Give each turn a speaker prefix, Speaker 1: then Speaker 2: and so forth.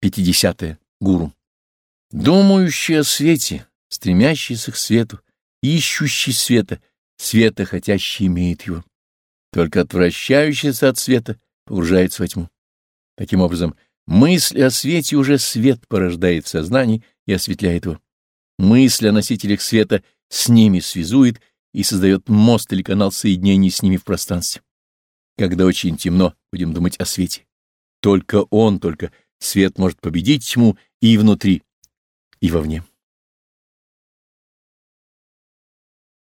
Speaker 1: 50. -е. Гуру. Думающий о свете, стремящийся к свету, ищущий света, света хотящий имеет его. Только отвращающийся от света погружается во тьму. Таким образом, мысль о свете уже свет порождает в сознании и осветляет его. Мысль о носителях света с ними связует и создает мост или канал соединения с ними в пространстве. Когда очень темно, будем думать о свете. Только он, только свет может победить тьму и внутри, и вовне.